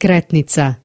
skretnica.